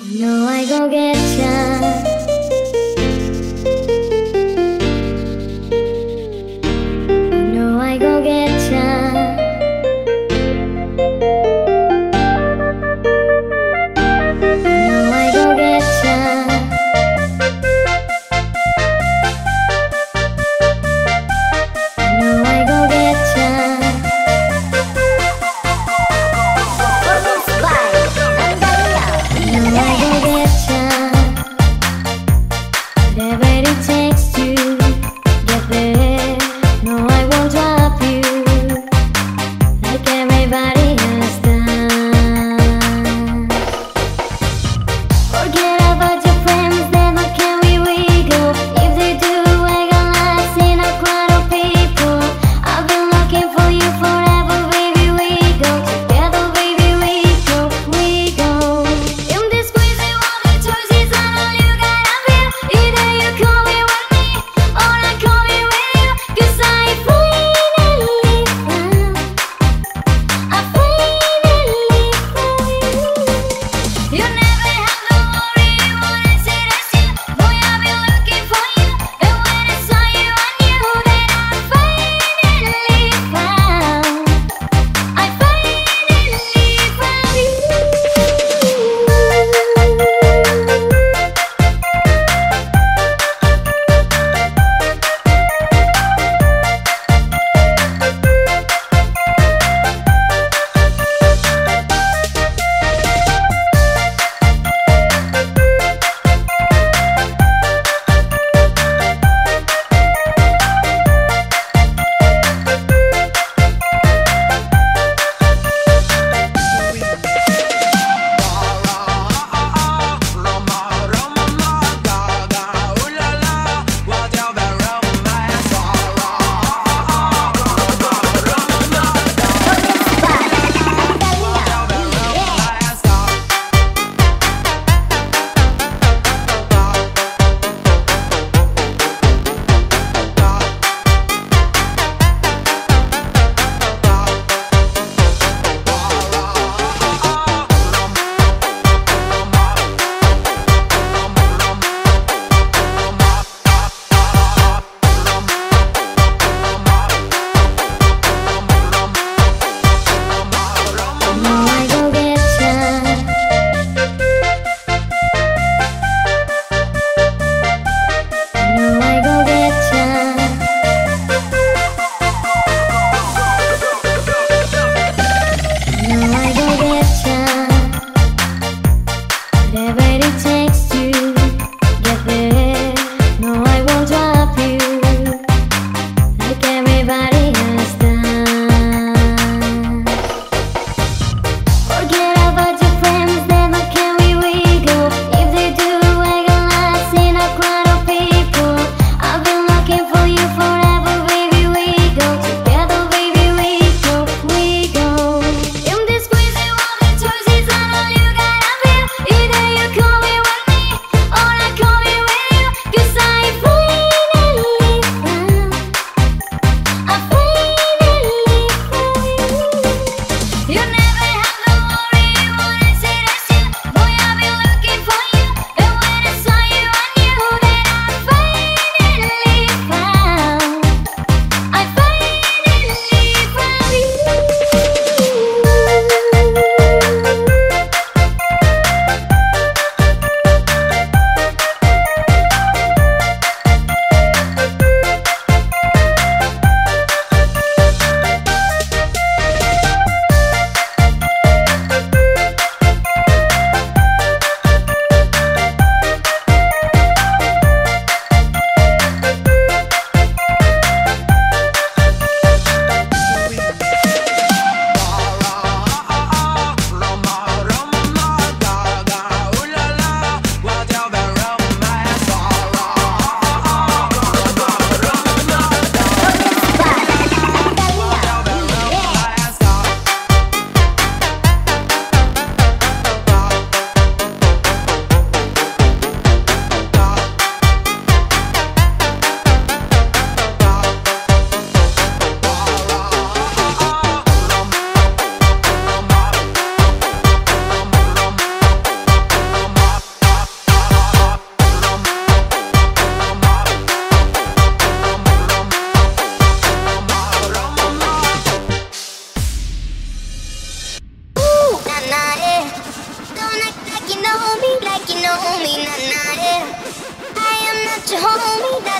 너 알고 계셔?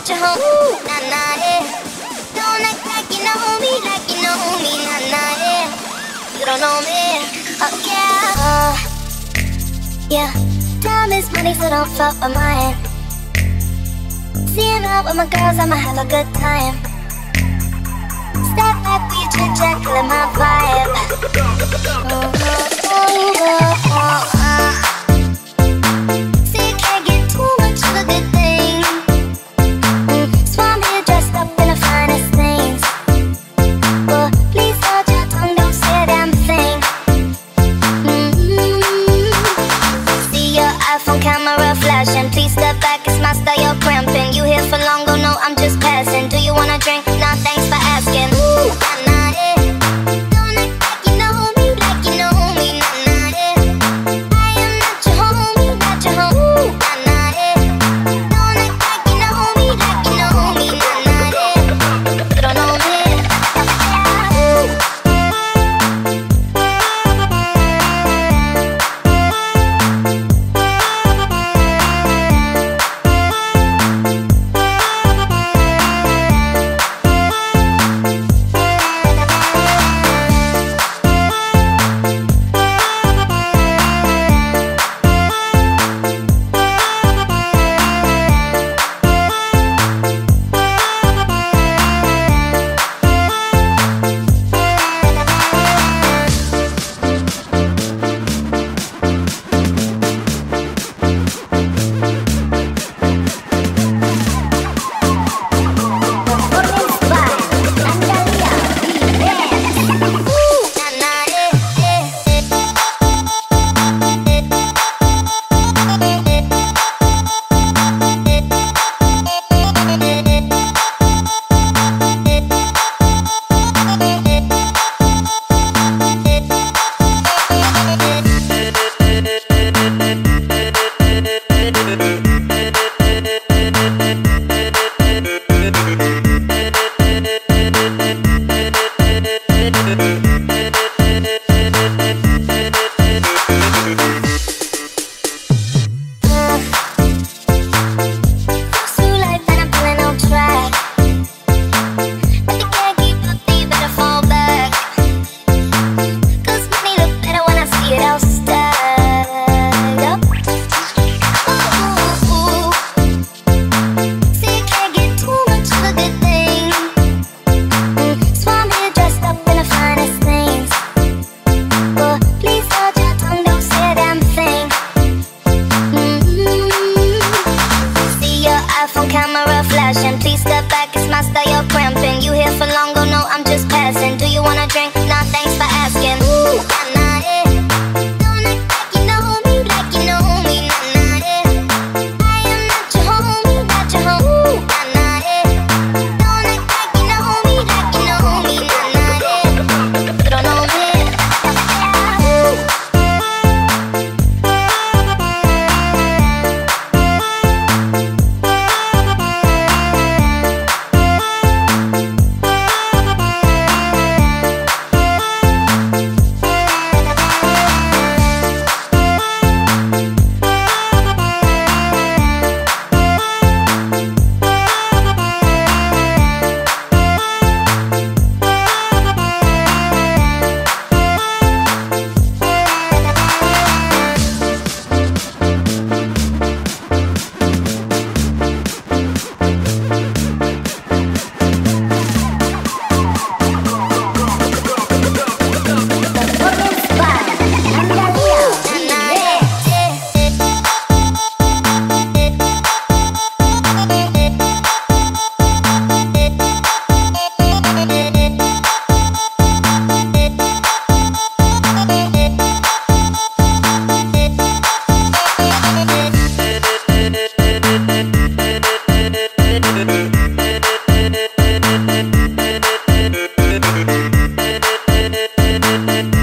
Your homie, nah nah yeah. Don't act like you know me, like you know me, nah nah yeah. You don't know me, oh yeah. Uh, yeah, time is money, so don't fuck with mine. Seeing out with my girls, I'ma have a good time. Step back, we chit chat, killing my vibe. Oh, hasta yo